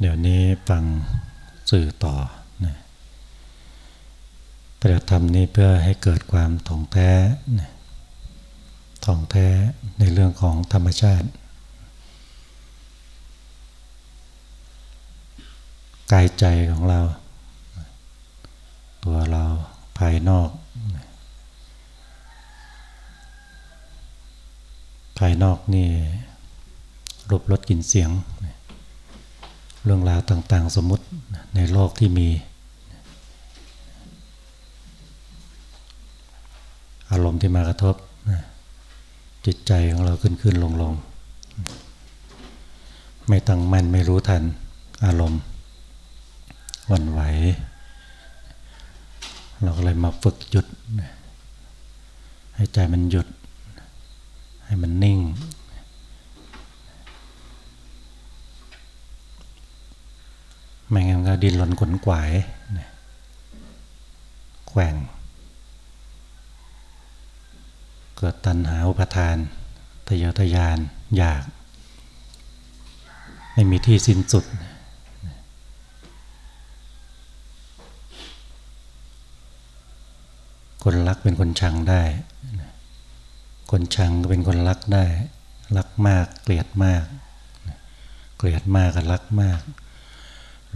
เดี๋ยวนี้ฟังสื่อต่อนะปฏิบัติธรรมนี้เพื่อให้เกิดความถ่องแท้นะถ่องแท้ในเรื่องของธรรมชาติ กายใจของเรา ตัวเราภายนอก ภายนอกนี่รูปรสกลิ่นเสียง เรื่องราวต่างๆ สมมุติในโลกที่มี อารมณ์ที่มากระทบจิตใจของเราขึ้นขึ้นลงลงไม่ตั้งมั่นไม่รู้ทันอารมณ์วันไหว เราก็เลยมาฝึกหยุด ให้ใจมันหยุด ให้มันนิ่ง ไม่งั้นก็ดินหล่นขนกวายแกว่ง เกิดตัณหาอุปทานทะเยอทะยานอยาก ไม่มีที่สิ้นสุด คนรักเป็นคนชังได้ คนชังก็เป็นคนรักได้ รักมาก เกลียดมาก เกลียดมากกับรักมาก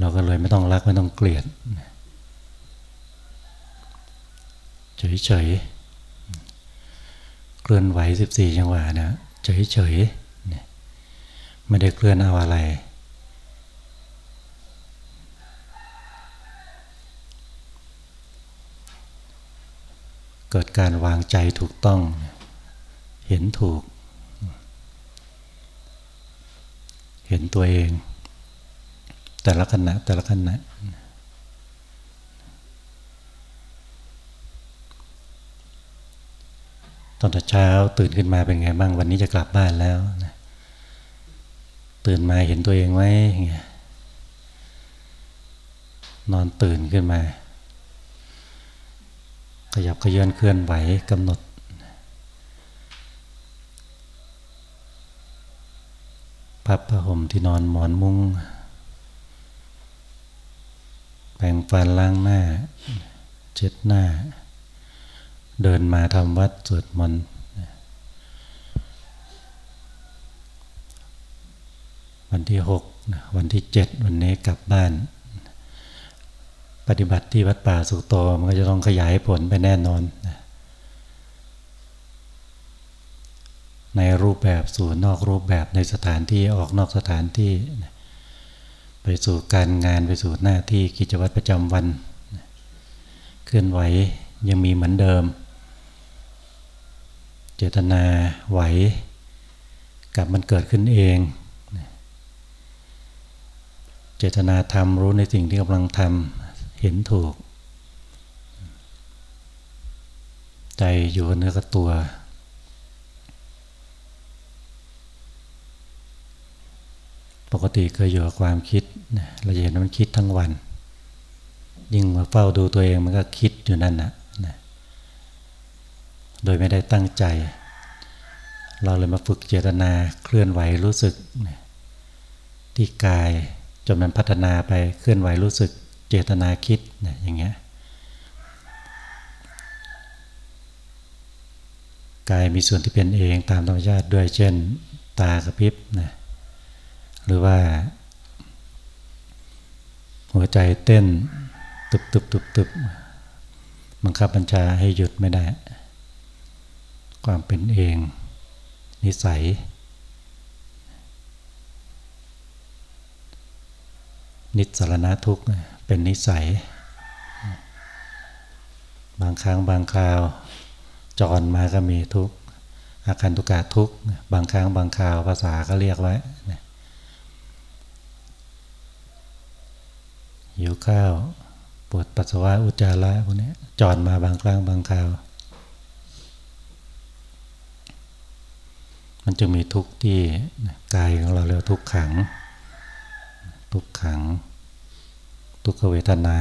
เราก็เลยไม่ต้องรักไม่ต้องเกลียดเฉยๆเคลื่อนไหว14จังหวะนะเฉยๆไม่ได้เคลื่อนเอาอะไร เกิดการวางใจถูกต้อง เห็นถูก เห็นตัวเอง แต่ละขณะแต่ละขณะตอนเช้าตื่นขึ้นมาเป็นไงบ้างวันนี้จะกลับบ้านแล้วตื่นมาเห็นตัวเองไหมนอนตื่นขึ้นมา ขยับขยื่นเคลื่อนไหวกำหนด พับผ้าห่มที่นอนหมอนมุง้ง แปรงฟันล้างหน้า เช็ดหน้า เดินมาทำวัดสวดมนต์วันที่หกวันที่เจ็ดวันนี้กลับบ้าน ปฏิบัติที่วัดป่าสุโตมันก็จะต้องขยายผลไปแน่นอน ในรูปแบบสู่นอกรูปแบบในสถานที่ออกนอกสถานที่ ไปสู่การงานไปสู่หน้าที่กิจวัตรประจำวัน เคลื่อนไหวยังมีเหมือนเดิม เจตนาไหวกับมันเกิดขึ้นเอง เจตนาทำรู้ในสิ่งที่กำลังทำเห็นถูก ใจอยู่เนื้อกับตัว กติเคยอยู่กับความคิด เราจะเห็นมันคิดทั้งวัน ยิ่งมาเฝ้าดูตัวเองมันก็คิดอยู่นั่นนะโดยไม่ได้ตั้งใจ เราเลยมาฝึกเจตนาเคลื่อนไหวรู้สึกที่กายจนมันพัฒนาไปเคลื่อนไหวรู้สึกเจตนาคิดนะอย่างเงี้ยกายมีส่วนที่เป็นเองตามธรรมชาติด้วยเช่น ตากระพริบนะ หรือว่า หัวใจเต้นตุบตุบตุบตุบบังคับบัญชาให้หยุดไม่ได้ ความเป็นเอง นิสัย นิสรณะทุกข์เป็นนิสัย บางครั้งบางคราวจรมาก็มีทุกข์อาการทุกข์ทุกข์บางครั้งบางคราวภาษาก็เรียกไว้ หิวข้าวปวดปัสสาวะอุจจาระพวกนี้จอนมาบางครั้งบางคราว มันจึงมีทุกข์ที่กายของเราเรียกทุกขัง ทุกขัง ทุกขเวทนา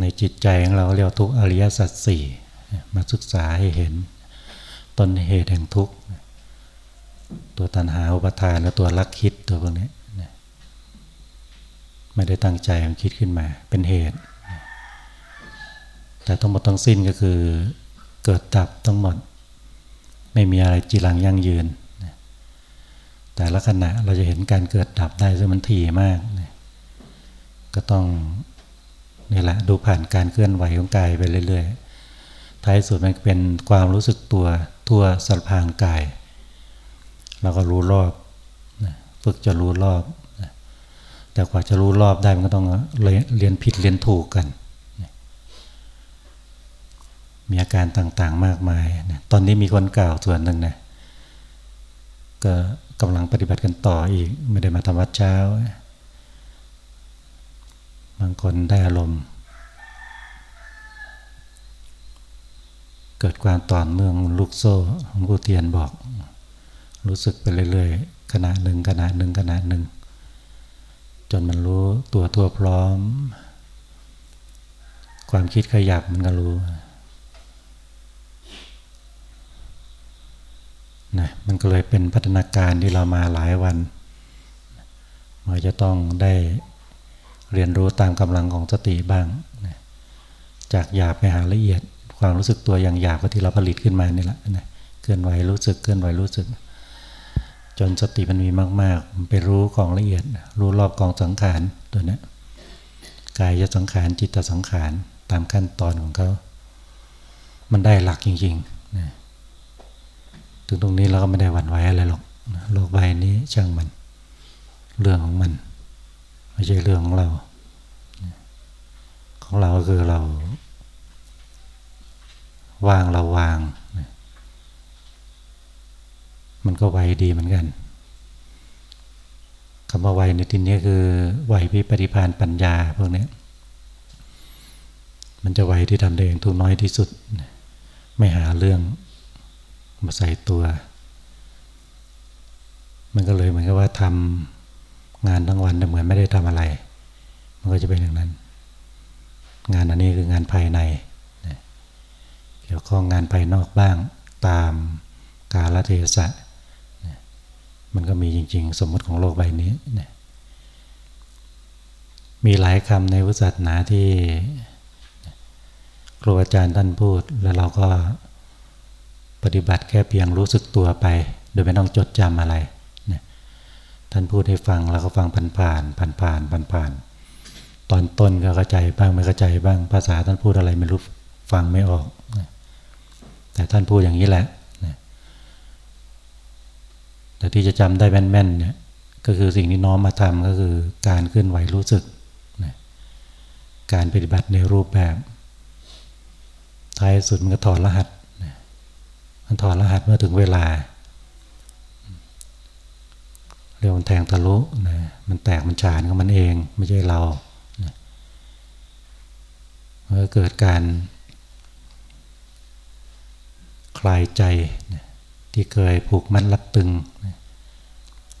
ในจิตใจของเราเรียกทุกอริยสัจสี่มาศึกษาให้เห็นต้นเหตุแห่งทุกข์ตัวตัณหาอุปทานและตัวลักคิดตัวพวกนี้ ไม่ได้ตั้งใจมันคิดขึ้นมา เป็นเหตุ แต่ต้งหมดต้องสิ้นก็คือเกิดดับต้งหมด ไม่มีอะไรจีรังยั่งยืน แต่ละขณะเราจะเห็นการเกิดดับได้ซึ่งมันถี่มาก ก็ต้องนี่แหละดูผ่านการเคลื่อนไหวของกายไปเรื่อยๆ ท้ายสุดมันเป็นความรู้สึกตัวทั่วสัพางกาย เราก็รู้รอบ ฝึกจะรู้รอบ แต่กว่าจะรู้รอบได้มันก็ต้องเรียนผิดเรียนถูกกัน มีอาการต่างๆมากมายตอนนี้มีคนกล่าวส่วนหนึ่งนะก็กำลังปฏิบัติกันต่ออีก ไม่ได้มาทำวัดเช้า บางคนได้อารมณ์ เกิดความต่อเนื่องลูกโซ่ของผู้เตียนบอก รู้สึกไปเรื่อยๆขณะหนึ่งขณะหนึ่งขณะหนึ่ง จนมันรู้ตัวทั่วพร้อม ความคิดขยับมันก็รู้นะมันก็เลยเป็นพัฒนาการที่เรามาหลายวันเราจะต้องได้เรียนรู้ตามกำลังของสติบ้างนะจากหยาบไปหาละเอียด ความรู้สึกตัวอย่างหยาบก็ที่เราผลิตขึ้นมานี่แหละนะเคลื่อนไหวรู้สึกเคลื่อนไหวรู้สึก จนสติมันมีมาก ๆ มันไปรู้ของละเอียด รู้รอบกองสังขารตัวนี้กายสังขารจิตสังขารตามขั้นตอนของเขา มันได้หลักจริงๆนะถึงตรงนี้เราก็ไม่ได้หวั่นไหวอะไรหรอกโลกใบนี้ช่างมัน เรื่องของมัน ไม่ใช่เรื่องของเรา ของเราก็คือเรา วางเราวาง มันก็ไวดีเหมือนกันคำว่าไวในที่นี้คือไวพิปฏิพานปัญญาพวกนี้มันจะไวที่ทำได้เองทุกน้อยที่สุด ไม่หาเรื่องมาใส่ตัว มันก็เลยเหมือนกับว่าทำงานทั้งวันแต่เหมือนไม่ได้ทำอะไร มันก็จะเป็นอย่างนั้น งานอันนี้คืองานภายในเกี่ยวข้องงานภายนอกบ้างตามกาลเทศะ มันก็มีจริง ๆ สมมติของโลกใบนี้นะมีหลายคำในพุทธศาสนาที่ครูอาจารย์ท่านพูด แล้วเราก็ปฏิบัติแค่เพียงรู้สึกตัวไป โดยไม่ต้องจดจำอะไรนะท่านพูดให้ฟังเราก็ฟังผ่านผ่านผ่านผ่านผ่านผ่านตอนต้นก็เข้าใจบ้างไม่เข้าใจบ้างภาษาท่านพูดอะไรไม่รู้ฟังไม่ออกนะแต่ท่านพูดอย่างนี้แหละ แต่ที่จะจำได้แม่นๆเนี่ยก็คือสิ่งที่น้อมมาทำก็คือการเคลื่อนไหวรู้สึกนะการปฏิบัติในรูปแบบท้ายสุดมันก็ถอดรหัสนะมันถอดรหัสเมื่อถึงเวลา เรียกมันแทงทะลุนะมันแตกมันฉานของมันเอง ไม่ใช่เรานะเมื่อเกิดการคลายใจนะ ที่เคยผูกมัดรัดตึง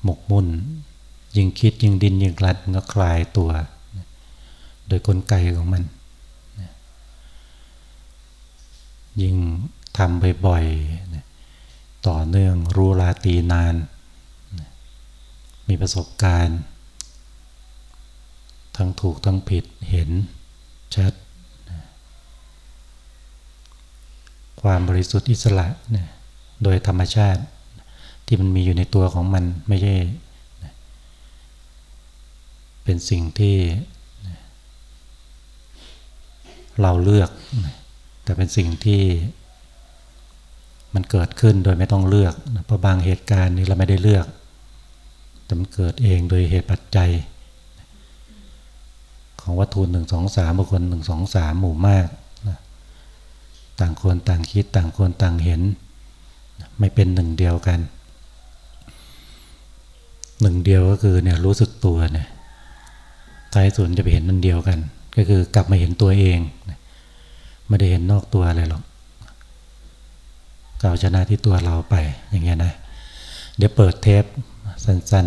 หมกมุ่น ยิ่งคิดยิ่งดินยิ่งกลัดก็คลายตัว โดยกลไกของมัน ยิ่งทำบ่อยๆต่อเนื่องรู้ลาตีนาน มีประสบการณ์ ทั้งถูกทั้งผิดเห็นชัดความบริสุทธิ์อิสระเนี่ย โดยธรรมชาติที่มันมีอยู่ในตัวของมันไม่ใช่ เป็นสิ่งที่เราเลือก แต่เป็นสิ่งที่มันเกิดขึ้นโดยไม่ต้องเลือก เพราะบางเหตุการณ์นี้เราไม่ได้เลือก แต่มันเกิดเองโดยเหตุปัจจัย ของวัตถุหนึ่งสองสามบุคคลหนึ่งสองสามหมู่มาก ต่างคนต่างคิดต่างคนต่างเห็น ไม่เป็นหนึ่งเดียวกัน หนึ่งเดียวก็คือเนี่ยรู้สึกตัวเนี่ยท้ายสุดจะไปเห็นนั่นเดียวกัน ก็คือกลับมาเห็นตัวเองไม่ได้เห็นนอกตัวอะไรหรอกเก่าชนะที่ตัวเราไปอย่างเงี้ยนะเดี๋ยวเปิดเทปสั้น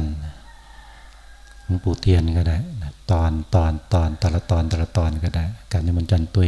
ๆหลวงปู่เทียนก็ได้ตอนตอนตอนแต่ละตอนแต่ละตอนก็ได้ การนิมนต์จันตุ้ย